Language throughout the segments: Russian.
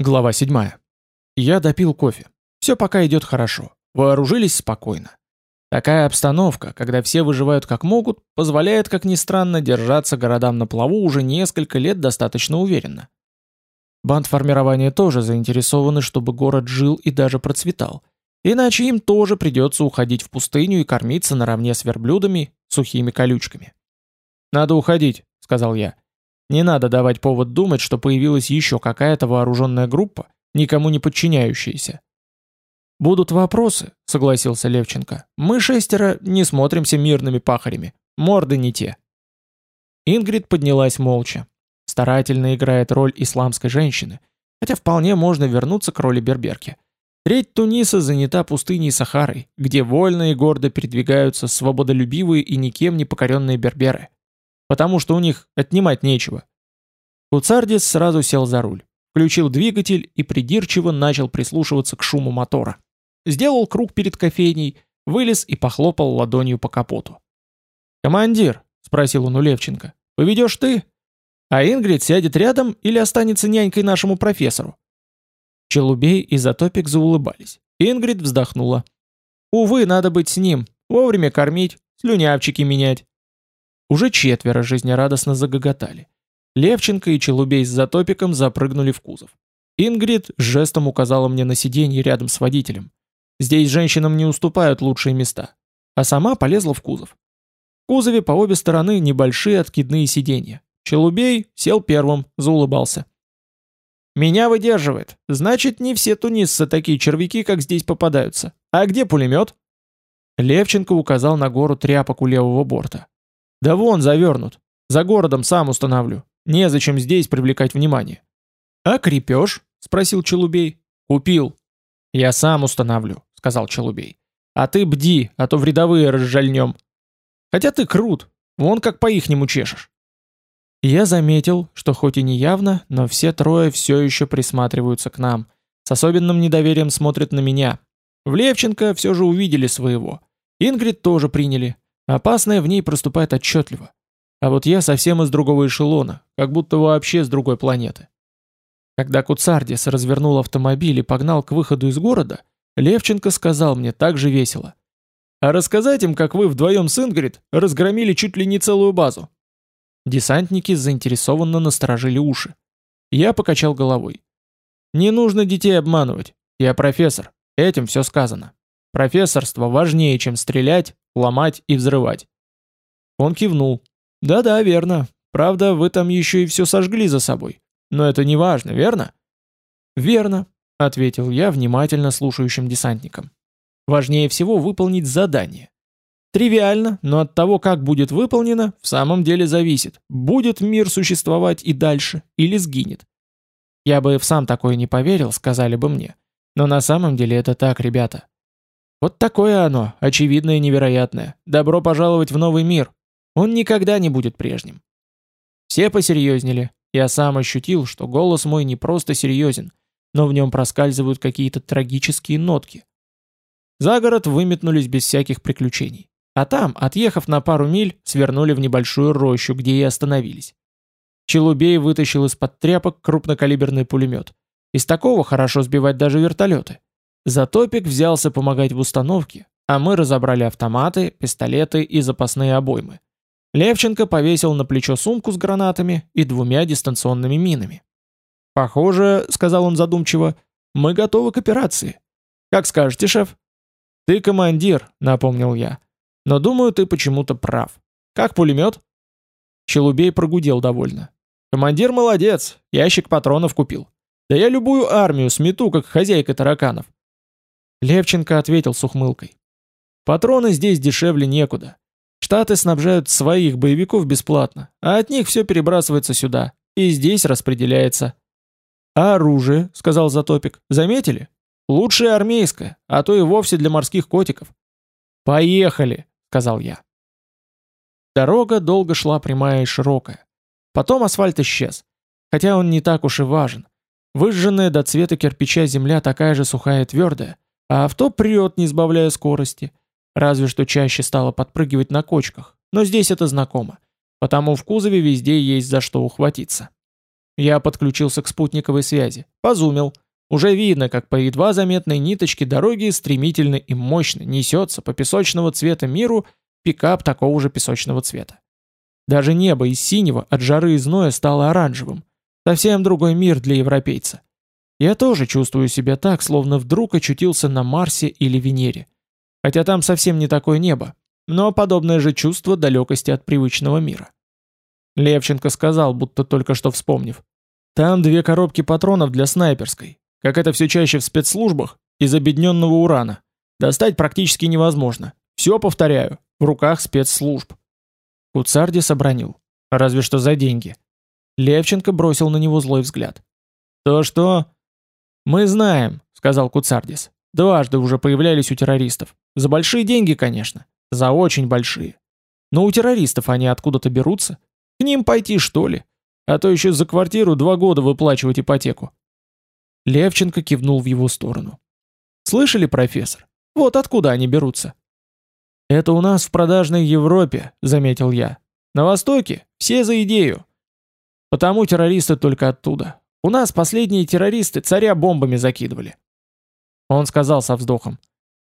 Глава 7. Я допил кофе. Все пока идет хорошо. Вооружились спокойно. Такая обстановка, когда все выживают как могут, позволяет, как ни странно, держаться городам на плаву уже несколько лет достаточно уверенно. Бандформирования тоже заинтересованы, чтобы город жил и даже процветал. Иначе им тоже придется уходить в пустыню и кормиться наравне с верблюдами, сухими колючками. «Надо уходить», — сказал я. Не надо давать повод думать, что появилась еще какая-то вооруженная группа, никому не подчиняющаяся. «Будут вопросы», — согласился Левченко. «Мы шестеро не смотримся мирными пахарями. Морды не те». Ингрид поднялась молча. Старательно играет роль исламской женщины, хотя вполне можно вернуться к роли берберки. Треть Туниса занята пустыней Сахарой, где вольно и гордо передвигаются свободолюбивые и никем не покоренные берберы потому что у них отнимать нечего. Куцардис сразу сел за руль, включил двигатель и придирчиво начал прислушиваться к шуму мотора. Сделал круг перед кофейней, вылез и похлопал ладонью по капоту. «Командир», — спросил он у Левченко, — «поведешь ты? А Ингрид сядет рядом или останется нянькой нашему профессору?» Челубей и Затопик заулыбались. Ингрид вздохнула. «Увы, надо быть с ним, вовремя кормить, слюнявчики менять». Уже четверо жизнерадостно загоготали. Левченко и Челубей с Затопиком запрыгнули в кузов. Ингрид жестом указала мне на сиденье рядом с водителем. Здесь женщинам не уступают лучшие места. А сама полезла в кузов. В кузове по обе стороны небольшие откидные сиденья. Челубей сел первым, заулыбался. «Меня выдерживает. Значит, не все тунисцы такие червяки, как здесь попадаются. А где пулемет?» Левченко указал на гору тряпок у левого борта. Да вон завернут. За городом сам установлю. Незачем здесь привлекать внимание. А крепеж? Спросил Челубей. Купил. Я сам установлю, сказал Челубей. А ты бди, а то в рядовые разжальнем. Хотя ты крут, вон как по-ихнему чешешь. Я заметил, что хоть и не явно, но все трое все еще присматриваются к нам. С особенным недоверием смотрят на меня. В Левченко все же увидели своего. Ингрид тоже приняли. Опасное в ней проступает отчетливо. А вот я совсем из другого эшелона, как будто вообще с другой планеты. Когда Куцардис развернул автомобиль и погнал к выходу из города, Левченко сказал мне так же весело. «А рассказать им, как вы вдвоем с Ингрид разгромили чуть ли не целую базу». Десантники заинтересованно насторожили уши. Я покачал головой. «Не нужно детей обманывать. Я профессор. Этим все сказано. Профессорство важнее, чем стрелять, ломать и взрывать. Он кивнул. Да-да, верно. Правда, вы там еще и все сожгли за собой. Но это не важно, верно? Верно, ответил я внимательно слушающим десантникам. Важнее всего выполнить задание. Тривиально, но от того, как будет выполнено, в самом деле зависит, будет мир существовать и дальше, или сгинет. Я бы в сам такое не поверил, сказали бы мне. Но на самом деле это так, ребята. Вот такое оно, очевидное и невероятное. Добро пожаловать в новый мир. Он никогда не будет прежним. Все посерьезнели. Я сам ощутил, что голос мой не просто серьезен, но в нем проскальзывают какие-то трагические нотки. За город выметнулись без всяких приключений. А там, отъехав на пару миль, свернули в небольшую рощу, где и остановились. Челубей вытащил из-под тряпок крупнокалиберный пулемет. Из такого хорошо сбивать даже вертолеты. Затопик взялся помогать в установке, а мы разобрали автоматы, пистолеты и запасные обоймы. Левченко повесил на плечо сумку с гранатами и двумя дистанционными минами. «Похоже», — сказал он задумчиво, — «мы готовы к операции. Как скажете, шеф?» «Ты командир», — напомнил я. «Но думаю, ты почему-то прав. Как пулемет?» Челубей прогудел довольно. «Командир молодец, ящик патронов купил. Да я любую армию смету, как хозяйка тараканов. Левченко ответил с ухмылкой. Патроны здесь дешевле некуда. Штаты снабжают своих боевиков бесплатно, а от них все перебрасывается сюда, и здесь распределяется. А оружие, сказал Затопик, заметили? Лучшее армейское, а то и вовсе для морских котиков. Поехали, сказал я. Дорога долго шла прямая и широкая. Потом асфальт исчез, хотя он не так уж и важен. Выжженная до цвета кирпича земля такая же сухая и твердая, а авто прет, не сбавляя скорости. Разве что чаще стало подпрыгивать на кочках, но здесь это знакомо, потому в кузове везде есть за что ухватиться. Я подключился к спутниковой связи. Позумил. Уже видно, как по едва заметной ниточке дороги стремительно и мощно несется по песочного цвета миру пикап такого же песочного цвета. Даже небо из синего от жары и зноя стало оранжевым. Совсем другой мир для европейца. Я тоже чувствую себя так, словно вдруг очутился на Марсе или Венере. Хотя там совсем не такое небо, но подобное же чувство далекости от привычного мира. Левченко сказал, будто только что вспомнив. Там две коробки патронов для снайперской. Как это все чаще в спецслужбах, из обедненного урана. Достать практически невозможно. Все, повторяю, в руках спецслужб. Куцардис обронил. Разве что за деньги. Левченко бросил на него злой взгляд. «То-что?» «Мы знаем», — сказал Куцардис. «Дважды уже появлялись у террористов. За большие деньги, конечно. За очень большие. Но у террористов они откуда-то берутся. К ним пойти, что ли? А то еще за квартиру два года выплачивать ипотеку». Левченко кивнул в его сторону. «Слышали, профессор? Вот откуда они берутся?» «Это у нас в продажной Европе», — заметил я. «На Востоке все за идею. Потому террористы только оттуда. У нас последние террористы царя бомбами закидывали». Он сказал со вздохом.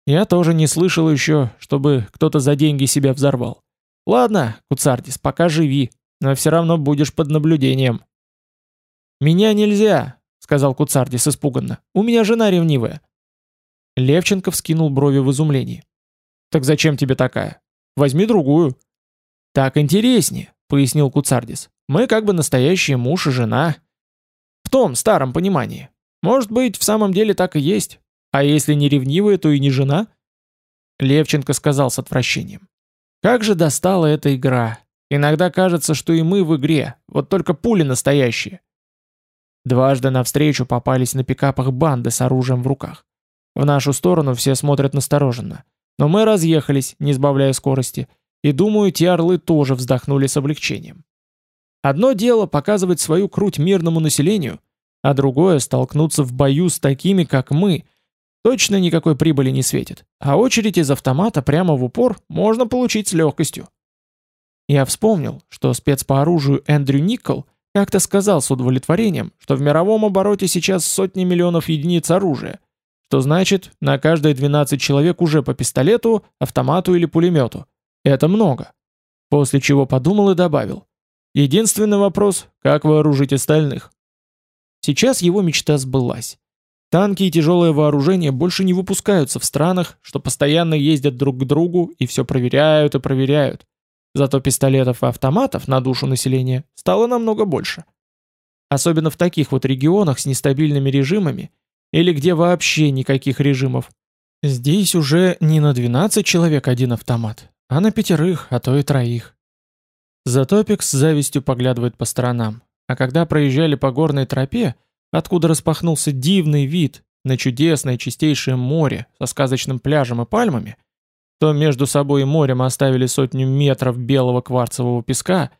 «Я тоже не слышал еще, чтобы кто-то за деньги себя взорвал. Ладно, Куцардис, пока живи, но все равно будешь под наблюдением». «Меня нельзя», — сказал Куцардис испуганно. «У меня жена ревнивая». Левченко вскинул брови в изумлении. «Так зачем тебе такая? Возьми другую». «Так интереснее», — пояснил Куцардис. «Мы как бы настоящие муж и жена». «В том старом понимании. Может быть, в самом деле так и есть. А если не ревнивая, то и не жена?» Левченко сказал с отвращением. «Как же достала эта игра. Иногда кажется, что и мы в игре, вот только пули настоящие». Дважды навстречу попались на пикапах банды с оружием в руках. В нашу сторону все смотрят настороженно. Но мы разъехались, не сбавляя скорости, и думаю, те орлы тоже вздохнули с облегчением. Одно дело показывать свою круть мирному населению, а другое столкнуться в бою с такими, как мы. Точно никакой прибыли не светит, а очередь из автомата прямо в упор можно получить с легкостью. Я вспомнил, что спец по оружию Эндрю Никол как-то сказал с удовлетворением, что в мировом обороте сейчас сотни миллионов единиц оружия, что значит, на каждые 12 человек уже по пистолету, автомату или пулемету. Это много. После чего подумал и добавил. Единственный вопрос, как вооружить остальных? Сейчас его мечта сбылась. Танки и тяжелое вооружение больше не выпускаются в странах, что постоянно ездят друг к другу и все проверяют и проверяют. Зато пистолетов и автоматов на душу населения стало намного больше. Особенно в таких вот регионах с нестабильными режимами или где вообще никаких режимов. Здесь уже не на 12 человек один автомат, а на пятерых, а то и троих. Затопик с завистью поглядывает по сторонам, а когда проезжали по горной тропе, откуда распахнулся дивный вид на чудесное чистейшее море со сказочным пляжем и пальмами, то между собой и морем оставили сотню метров белого кварцевого песка,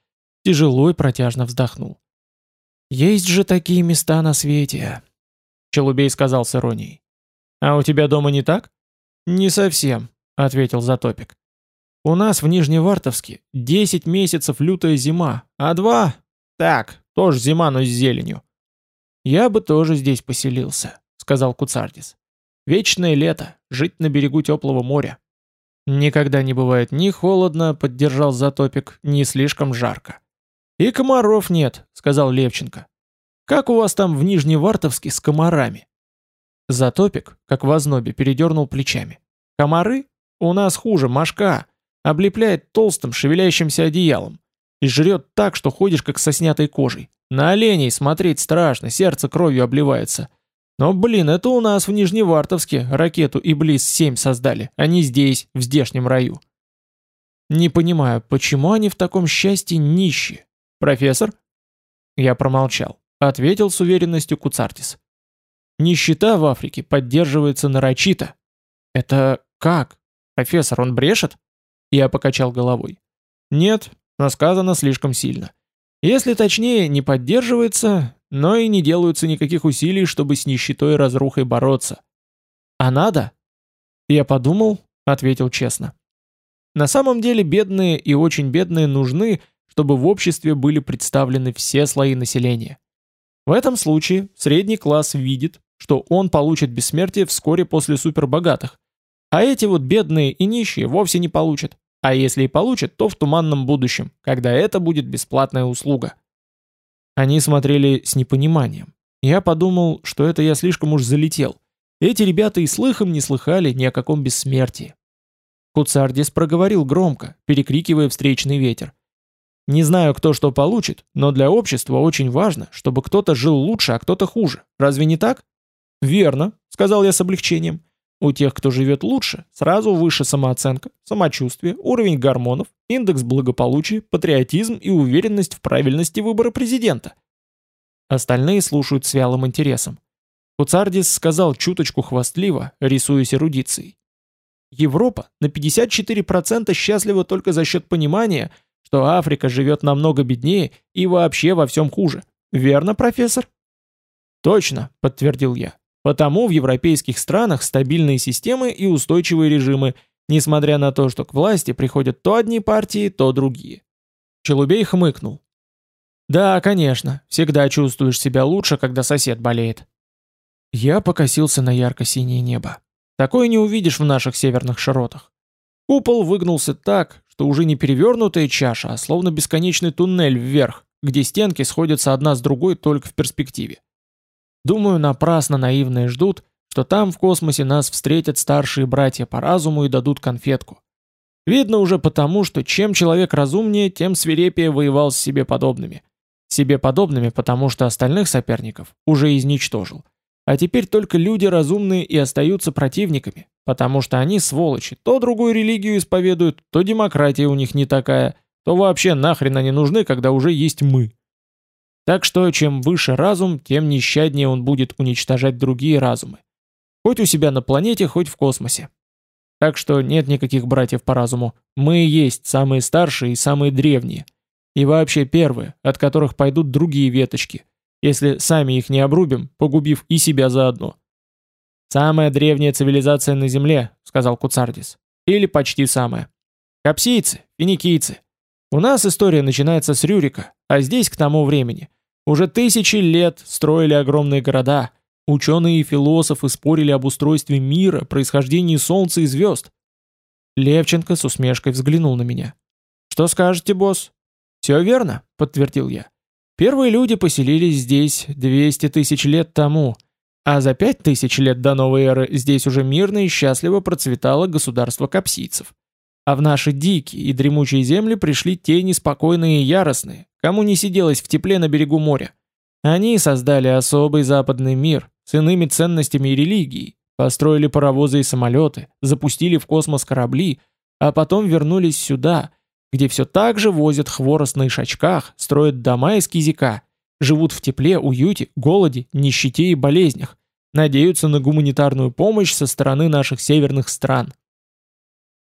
тяжело и протяжно вздохнул. Есть же такие места на свете, Челубей сказал с иронией. «А у тебя дома не так?» «Не совсем», — ответил Затопик. «У нас в Нижневартовске 10 месяцев лютая зима, а два... Так, тоже зима, но с зеленью». «Я бы тоже здесь поселился», — сказал Куцардис. «Вечное лето, жить на берегу теплого моря». «Никогда не бывает ни холодно», — поддержал Затопик, — «ни слишком жарко». «И комаров нет», — сказал Левченко. Как у вас там в Нижневартовске с комарами?» Затопик, как в ознобе, передернул плечами. «Комары? У нас хуже, мошка. Облепляет толстым, шевелящимся одеялом. И жрет так, что ходишь как со снятой кожей. На оленей смотреть страшно, сердце кровью обливается. Но, блин, это у нас в Нижневартовске ракету Иблис-7 создали, а не здесь, в здешнем раю. Не понимаю, почему они в таком счастье нищие? Профессор? Я промолчал. Ответил с уверенностью Куцартис. Нищета в Африке поддерживается нарочито. Это как? Профессор, он брешет? Я покачал головой. Нет, но сказано слишком сильно. Если точнее, не поддерживается, но и не делаются никаких усилий, чтобы с нищетой и разрухой бороться. А надо? Я подумал, ответил честно. На самом деле бедные и очень бедные нужны, чтобы в обществе были представлены все слои населения. В этом случае средний класс видит, что он получит бессмертие вскоре после супербогатых, а эти вот бедные и нищие вовсе не получат. А если и получат, то в туманном будущем, когда это будет бесплатная услуга. Они смотрели с непониманием. Я подумал, что это я слишком уж залетел. Эти ребята и слыхом не слыхали ни о каком бессмертии. Куцардис проговорил громко, перекрикивая встречный ветер. Не знаю, кто что получит, но для общества очень важно, чтобы кто-то жил лучше, а кто-то хуже. Разве не так? Верно, сказал я с облегчением. У тех, кто живет лучше, сразу выше самооценка, самочувствие, уровень гормонов, индекс благополучия, патриотизм и уверенность в правильности выбора президента. Остальные слушают с вялым интересом. Куцардис сказал чуточку хвастливо, рисуясь эрудицией. Европа на 54% счастлива только за счет понимания, что Африка живет намного беднее и вообще во всем хуже. Верно, профессор? Точно, подтвердил я. Потому в европейских странах стабильные системы и устойчивые режимы, несмотря на то, что к власти приходят то одни партии, то другие. Челубей хмыкнул. Да, конечно, всегда чувствуешь себя лучше, когда сосед болеет. Я покосился на ярко-синее небо. Такое не увидишь в наших северных широтах. Купол выгнулся так, что уже не перевернутая чаша, а словно бесконечный туннель вверх, где стенки сходятся одна с другой только в перспективе. Думаю, напрасно наивные ждут, что там в космосе нас встретят старшие братья по разуму и дадут конфетку. Видно уже потому, что чем человек разумнее, тем свирепее воевал с себе подобными. Себе подобными, потому что остальных соперников уже изничтожил. А теперь только люди разумные и остаются противниками, потому что они, сволочи, то другую религию исповедуют, то демократия у них не такая, то вообще нахрен они нужны, когда уже есть мы. Так что чем выше разум, тем нещаднее он будет уничтожать другие разумы. Хоть у себя на планете, хоть в космосе. Так что нет никаких братьев по разуму. Мы и есть самые старшие и самые древние. И вообще первые, от которых пойдут другие веточки, если сами их не обрубим, погубив и себя заодно. «Самая древняя цивилизация на Земле», — сказал Куцардис. «Или почти самая. Капсийцы, финикийцы. У нас история начинается с Рюрика, а здесь к тому времени. Уже тысячи лет строили огромные города. Ученые и философы спорили об устройстве мира, происхождении Солнца и звезд. Левченко с усмешкой взглянул на меня. «Что скажете, босс?» «Все верно», — подтвердил я. «Первые люди поселились здесь 200 тысяч лет тому, а за 5 тысяч лет до новой эры здесь уже мирно и счастливо процветало государство капсийцев. А в наши дикие и дремучие земли пришли те неспокойные и яростные, кому не сиделось в тепле на берегу моря. Они создали особый западный мир с иными ценностями и религией, построили паровозы и самолеты, запустили в космос корабли, а потом вернулись сюда, где все так же возят хворост на ишачках, строят дома из кизика, живут в тепле, уюте, голоде, нищете и болезнях, надеются на гуманитарную помощь со стороны наших северных стран.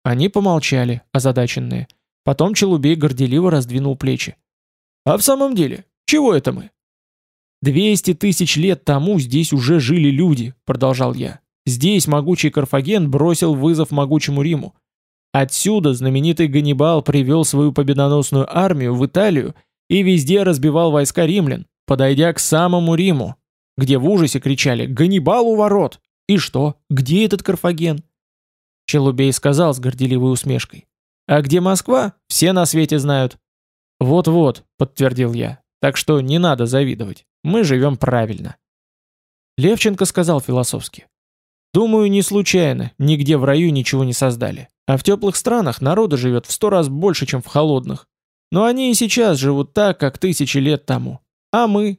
Они помолчали, озадаченные. Потом Челубей горделиво раздвинул плечи. А в самом деле, чего это мы? «Двести тысяч лет тому здесь уже жили люди», — продолжал я. «Здесь могучий Карфаген бросил вызов могучему Риму. Отсюда знаменитый Ганнибал привел свою победоносную армию в Италию и везде разбивал войска римлян, подойдя к самому Риму, где в ужасе кричали «Ганнибал у ворот!» И что? Где этот Карфаген? Челубей сказал с горделивой усмешкой. А где Москва, все на свете знают. «Вот-вот», — подтвердил я, — «так что не надо завидовать. Мы живем правильно». Левченко сказал философски. «Думаю, не случайно, нигде в раю ничего не создали. А в теплых странах народу живет в сто раз больше, чем в холодных. Но они и сейчас живут так, как тысячи лет тому. А мы?